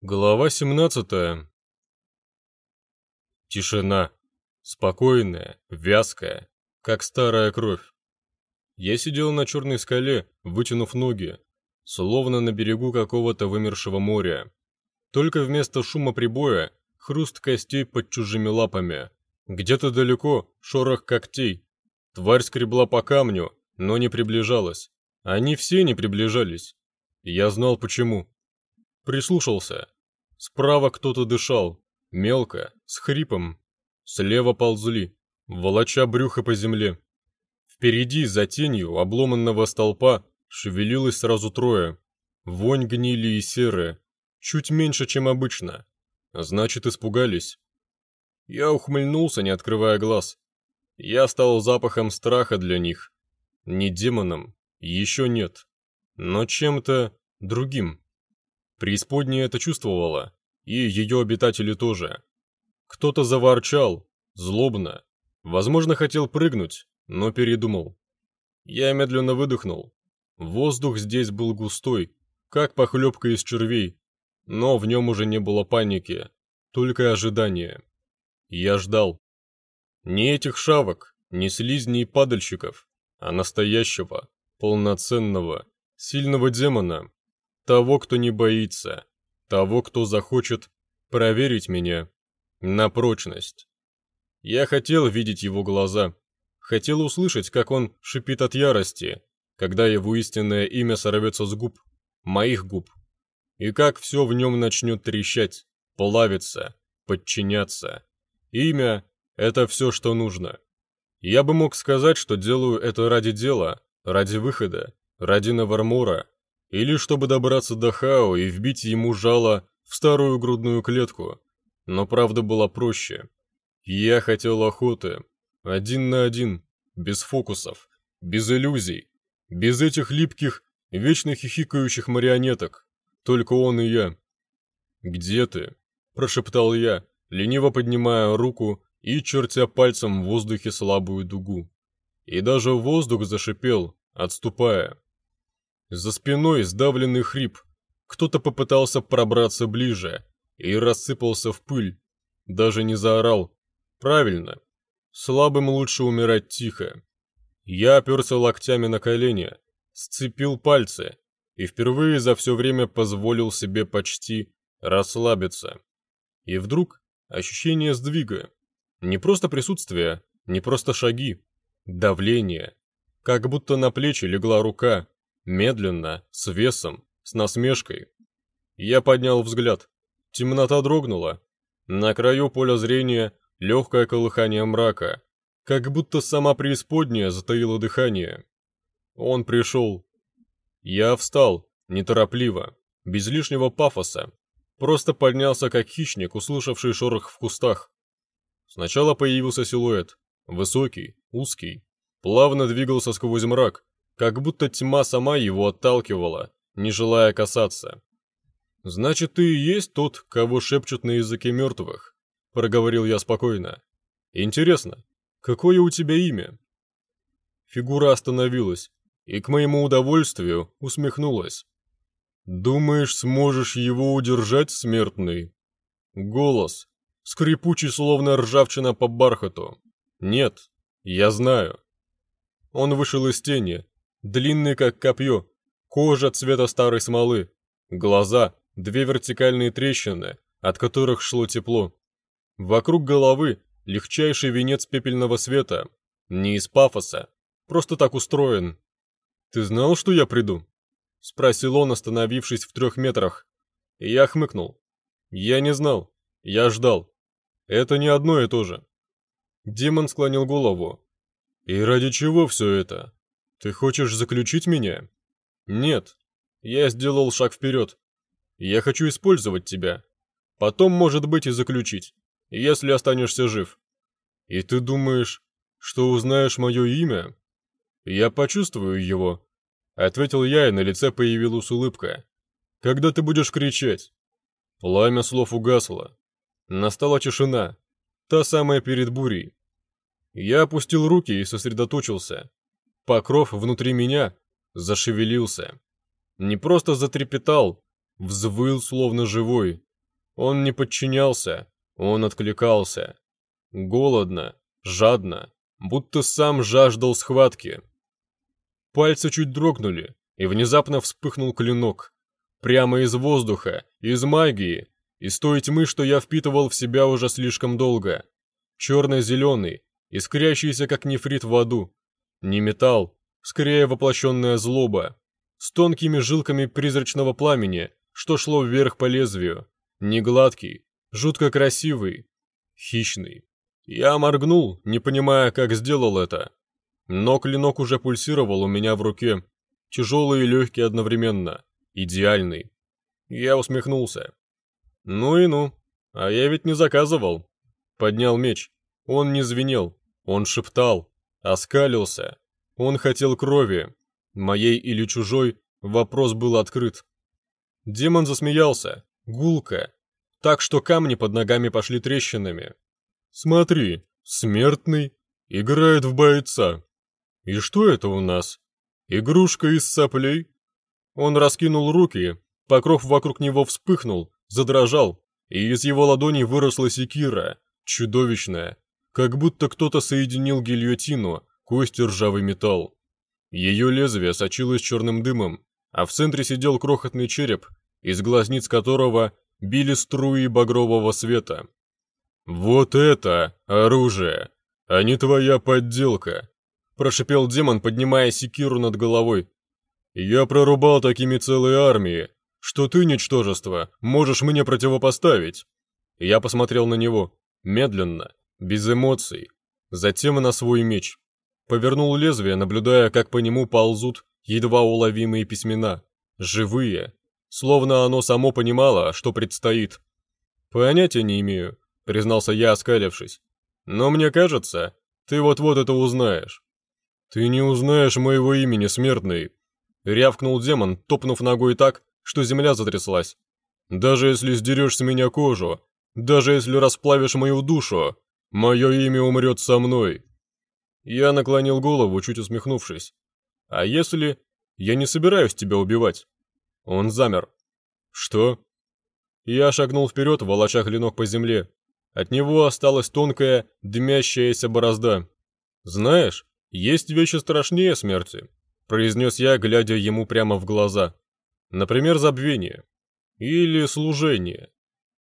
Глава 17 Тишина. Спокойная, вязкая, как старая кровь. Я сидел на черной скале, вытянув ноги, словно на берегу какого-то вымершего моря. Только вместо шума прибоя хруст костей под чужими лапами. Где-то далеко шорох когтей. Тварь скребла по камню, но не приближалась. Они все не приближались. Я знал почему. Прислушался. Справа кто-то дышал. Мелко, с хрипом. Слева ползли, волоча брюхо по земле. Впереди, за тенью обломанного столпа, шевелилось сразу трое. Вонь гнили и серые. Чуть меньше, чем обычно. Значит, испугались. Я ухмыльнулся, не открывая глаз. Я стал запахом страха для них. Не демоном, еще нет. Но чем-то другим. Преисподняя это чувствовала, и ее обитатели тоже. Кто-то заворчал, злобно. Возможно, хотел прыгнуть, но передумал. Я медленно выдохнул. Воздух здесь был густой, как похлебка из червей, но в нем уже не было паники, только ожидание. Я ждал. Не этих шавок, не слизней падальщиков, а настоящего, полноценного, сильного демона, того, кто не боится. Того, кто захочет проверить меня. На прочность. Я хотел видеть его глаза. Хотел услышать, как он шипит от ярости, когда его истинное имя сорвется с губ. Моих губ. И как все в нем начнет трещать, плавиться, подчиняться. Имя — это все, что нужно. Я бы мог сказать, что делаю это ради дела, ради выхода, ради Навармора, или чтобы добраться до Хао и вбить ему жало в старую грудную клетку. Но правда была проще. Я хотел охоты. Один на один, без фокусов, без иллюзий, без этих липких, вечно хихикающих марионеток. Только он и я. «Где ты?» – прошептал я, лениво поднимая руку и чертя пальцем в воздухе слабую дугу. И даже воздух зашипел, отступая. За спиной сдавленный хрип. Кто-то попытался пробраться ближе и рассыпался в пыль. Даже не заорал. Правильно. Слабым лучше умирать тихо. Я оперся локтями на колени, сцепил пальцы и впервые за все время позволил себе почти расслабиться. И вдруг ощущение сдвига. Не просто присутствие, не просто шаги. Давление. Как будто на плечи легла рука, Медленно, с весом, с насмешкой. Я поднял взгляд. Темнота дрогнула. На краю поля зрения легкое колыхание мрака, как будто сама преисподняя затаила дыхание. Он пришел. Я встал, неторопливо, без лишнего пафоса. Просто поднялся как хищник, услышавший шорох в кустах. Сначала появился силуэт. Высокий, узкий. Плавно двигался сквозь мрак, как будто тьма сама его отталкивала, не желая касаться. «Значит, ты и есть тот, кого шепчут на языке мертвых», — проговорил я спокойно. «Интересно, какое у тебя имя?» Фигура остановилась и, к моему удовольствию, усмехнулась. «Думаешь, сможешь его удержать, смертный?» Голос, скрипучий, словно ржавчина по бархату. «Нет, я знаю». Он вышел из тени, длинный как копье, кожа цвета старой смолы, глаза, две вертикальные трещины, от которых шло тепло. Вокруг головы легчайший венец пепельного света, не из пафоса, просто так устроен. «Ты знал, что я приду?» — спросил он, остановившись в трех метрах. Я хмыкнул. «Я не знал, я ждал. Это не одно и то же». Демон склонил голову. «И ради чего все это?» «Ты хочешь заключить меня?» «Нет. Я сделал шаг вперед. Я хочу использовать тебя. Потом, может быть, и заключить, если останешься жив. И ты думаешь, что узнаешь мое имя?» «Я почувствую его», — ответил я, и на лице появилась улыбка. «Когда ты будешь кричать?» Пламя слов угасло. Настала тишина, та самая перед бурей. Я опустил руки и сосредоточился. Покров внутри меня зашевелился. Не просто затрепетал, взвыл словно живой. Он не подчинялся, он откликался. Голодно, жадно, будто сам жаждал схватки. Пальцы чуть дрогнули, и внезапно вспыхнул клинок. Прямо из воздуха, из магии, из той тьмы, что я впитывал в себя уже слишком долго. Черно-зеленый, искрящийся как нефрит в аду. Не металл, скорее воплощенная злоба. С тонкими жилками призрачного пламени, что шло вверх по лезвию. Не гладкий, жутко красивый, хищный. Я моргнул, не понимая, как сделал это. Но клинок уже пульсировал у меня в руке. Тяжелый и легкий одновременно. Идеальный. Я усмехнулся. Ну и ну. А я ведь не заказывал. Поднял меч. Он не звенел. Он шептал. Оскалился. Он хотел крови. Моей или чужой, вопрос был открыт. Демон засмеялся. Гулко. Так что камни под ногами пошли трещинами. Смотри, смертный играет в бойца. И что это у нас? Игрушка из соплей? Он раскинул руки, покров вокруг него вспыхнул, задрожал, и из его ладоней выросла секира, чудовищная, как будто кто-то соединил гильотину, кость и ржавый металл. Ее лезвие сочилось черным дымом, а в центре сидел крохотный череп, из глазниц которого били струи багрового света. «Вот это оружие, а не твоя подделка!» прошипел демон, поднимая секиру над головой. «Я прорубал такими целые армии, что ты, ничтожество, можешь мне противопоставить». Я посмотрел на него, медленно, без эмоций, затем на свой меч. Повернул лезвие, наблюдая, как по нему ползут едва уловимые письмена, живые, словно оно само понимало, что предстоит. «Понятия не имею», — признался я, оскалившись. «Но мне кажется, ты вот-вот это узнаешь». «Ты не узнаешь моего имени, смертный!» Рявкнул демон, топнув ногой так, что земля затряслась. «Даже если сдерешь с меня кожу, даже если расплавишь мою душу, мое имя умрет со мной!» Я наклонил голову, чуть усмехнувшись. «А если... Я не собираюсь тебя убивать?» Он замер. «Что?» Я шагнул вперед, волоча клинок по земле. От него осталась тонкая, дымящаяся борозда. «Знаешь, «Есть вещи страшнее смерти», — произнес я, глядя ему прямо в глаза. «Например, забвение. Или служение.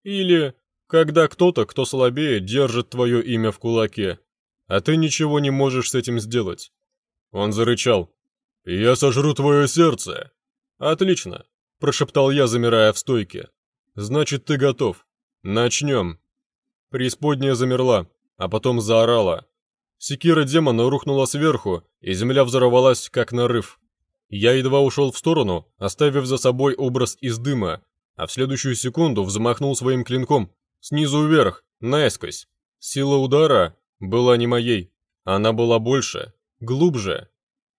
Или когда кто-то, кто слабее, держит твое имя в кулаке, а ты ничего не можешь с этим сделать». Он зарычал. «Я сожру твое сердце!» «Отлично», — прошептал я, замирая в стойке. «Значит, ты готов. Начнем». Преисподняя замерла, а потом заорала. Секира демона рухнула сверху, и земля взорвалась, как нарыв. Я едва ушел в сторону, оставив за собой образ из дыма, а в следующую секунду взмахнул своим клинком, снизу вверх, наискось. Сила удара была не моей, она была больше, глубже.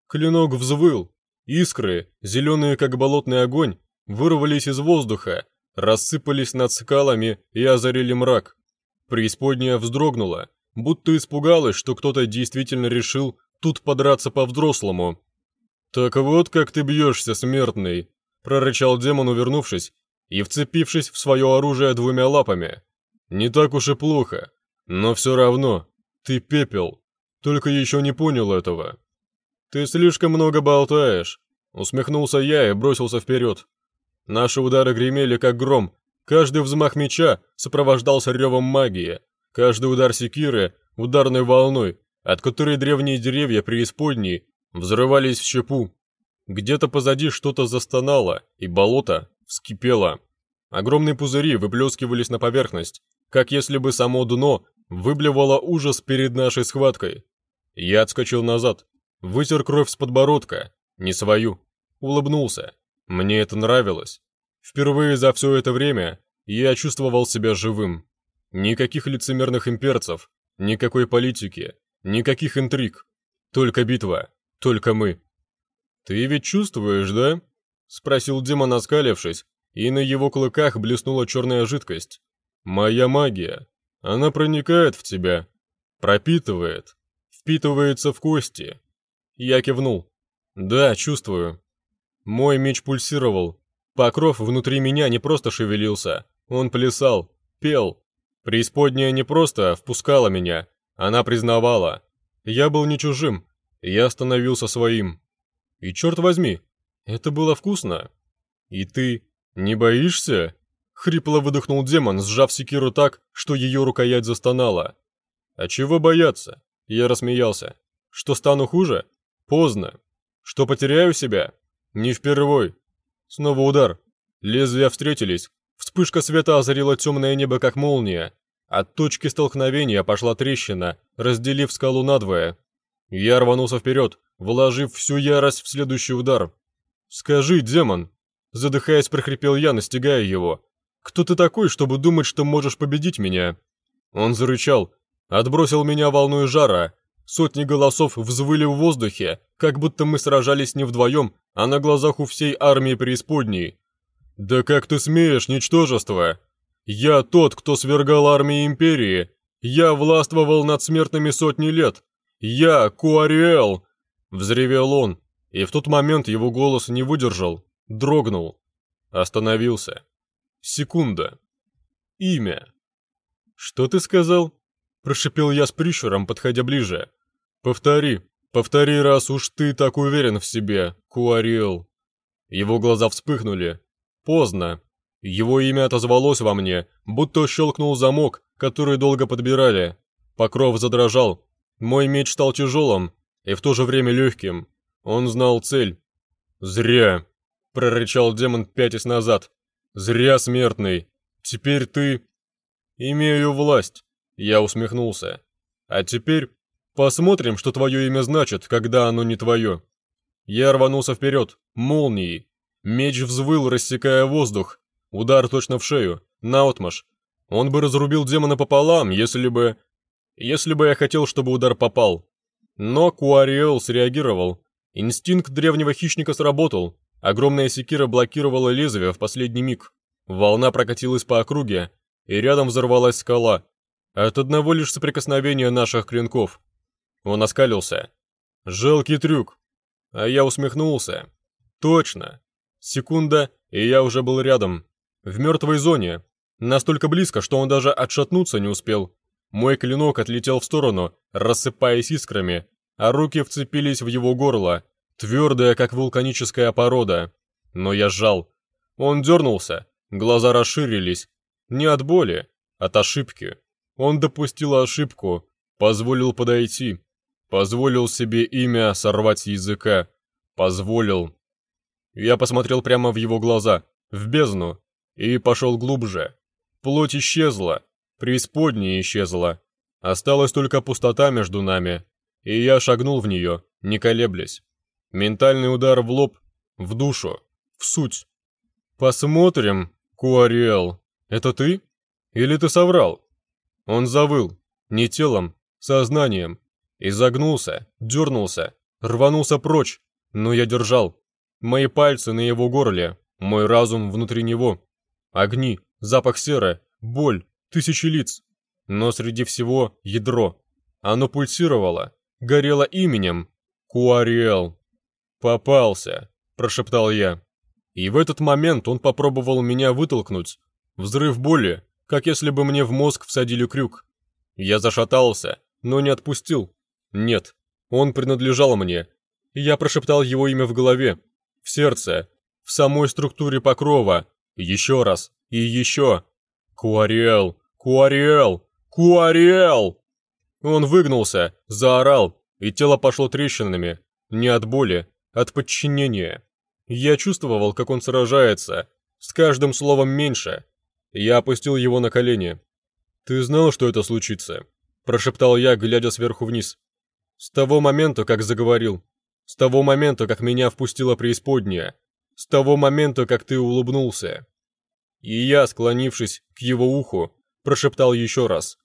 Клинок взвыл, искры, зеленые как болотный огонь, вырвались из воздуха, рассыпались над скалами и озарили мрак. Преисподняя вздрогнула, будто испугалась, что кто-то действительно решил тут подраться по-взрослому. «Так вот как ты бьешься, смертный!» — прорычал демон, увернувшись и вцепившись в свое оружие двумя лапами. «Не так уж и плохо, но все равно, ты пепел, только еще не понял этого». «Ты слишком много болтаешь», — усмехнулся я и бросился вперед. Наши удары гремели как гром, каждый взмах меча сопровождался ревом магии, Каждый удар секиры — ударной волной, от которой древние деревья преисподней взрывались в щепу. Где-то позади что-то застонало, и болото вскипело. Огромные пузыри выплескивались на поверхность, как если бы само дно выблевало ужас перед нашей схваткой. Я отскочил назад, вытер кровь с подбородка, не свою, улыбнулся. Мне это нравилось. Впервые за все это время я чувствовал себя живым. Никаких лицемерных имперцев, никакой политики, никаких интриг. Только битва, только мы. «Ты ведь чувствуешь, да?» — спросил демон, оскалившись, и на его клыках блеснула черная жидкость. «Моя магия. Она проникает в тебя, пропитывает, впитывается в кости». Я кивнул. «Да, чувствую». Мой меч пульсировал. Покров внутри меня не просто шевелился, Он плясал, пел. Преисподняя не просто впускала меня, она признавала. Я был не чужим, я становился своим. И черт возьми, это было вкусно. И ты не боишься? Хрипло выдохнул демон, сжав секиру так, что ее рукоять застонала. А чего бояться? Я рассмеялся. Что стану хуже? Поздно. Что потеряю себя? Не впервой. Снова удар. Лезвия встретились. Вспышка света озарила темное небо, как молния. От точки столкновения пошла трещина, разделив скалу надвое. Я рванулся вперед, вложив всю ярость в следующий удар. «Скажи, демон!» Задыхаясь, прохрипел я, настигая его. «Кто ты такой, чтобы думать, что можешь победить меня?» Он зарычал, отбросил меня волной жара. Сотни голосов взвыли в воздухе, как будто мы сражались не вдвоем, а на глазах у всей армии преисподней. «Да как ты смеешь, ничтожество!» Я тот, кто свергал армии Империи. Я властвовал над смертными сотни лет. Я Куариэл!» Взревел он, и в тот момент его голос не выдержал, дрогнул, остановился. Секунда. Имя. «Что ты сказал?» Прошипел я с прищуром, подходя ближе. «Повтори, повтори, раз уж ты так уверен в себе, Куариэл». Его глаза вспыхнули. Поздно. Его имя отозвалось во мне, будто щелкнул замок, который долго подбирали. Покров задрожал. Мой меч стал тяжелым и в то же время легким. Он знал цель. «Зря!» — прорычал демон пятясь назад. «Зря, смертный! Теперь ты...» «Имею власть!» — я усмехнулся. «А теперь посмотрим, что твое имя значит, когда оно не твое». Я рванулся вперед, молнией. Меч взвыл, рассекая воздух, Удар точно в шею, наотмашь. Он бы разрубил демона пополам, если бы... Если бы я хотел, чтобы удар попал. Но Куариэл среагировал. Инстинкт древнего хищника сработал. Огромная секира блокировала лезвие в последний миг. Волна прокатилась по округе, и рядом взорвалась скала. От одного лишь соприкосновения наших клинков. Он оскалился. Жалкий трюк. А я усмехнулся. Точно. Секунда, и я уже был рядом. В мертвой зоне. Настолько близко, что он даже отшатнуться не успел. Мой клинок отлетел в сторону, рассыпаясь искрами, а руки вцепились в его горло, твердая, как вулканическая порода. Но я сжал. Он дернулся, глаза расширились. Не от боли, от ошибки. Он допустил ошибку, позволил подойти, позволил себе имя сорвать с языка, позволил. Я посмотрел прямо в его глаза, в бездну, и пошел глубже. Плоть исчезла, преисподняя исчезла. Осталась только пустота между нами, и я шагнул в нее, не колеблясь. Ментальный удар в лоб, в душу, в суть. «Посмотрим, Куариэл, это ты? Или ты соврал?» Он завыл, не телом, сознанием. Изогнулся, дернулся, рванулся прочь, но я держал. Мои пальцы на его горле, мой разум внутри него. Огни, запах серы, боль, тысячи лиц. Но среди всего ядро. Оно пульсировало, горело именем Куариэл. «Попался», – прошептал я. И в этот момент он попробовал меня вытолкнуть. Взрыв боли, как если бы мне в мозг всадили крюк. Я зашатался, но не отпустил. Нет, он принадлежал мне. Я прошептал его имя в голове, в сердце, в самой структуре покрова, еще раз. И еще. Куариэл! Куариэл! Куариэл! Он выгнулся, заорал, и тело пошло трещинами. Не от боли, от подчинения. Я чувствовал, как он сражается, с каждым словом меньше. Я опустил его на колени. «Ты знал, что это случится?» – прошептал я, глядя сверху вниз. «С того момента, как заговорил. С того момента, как меня впустила преисподняя. С того момента, как ты улыбнулся. И я, склонившись к его уху, прошептал еще раз.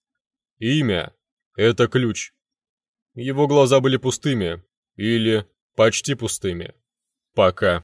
Имя — это ключ. Его глаза были пустыми. Или почти пустыми. Пока.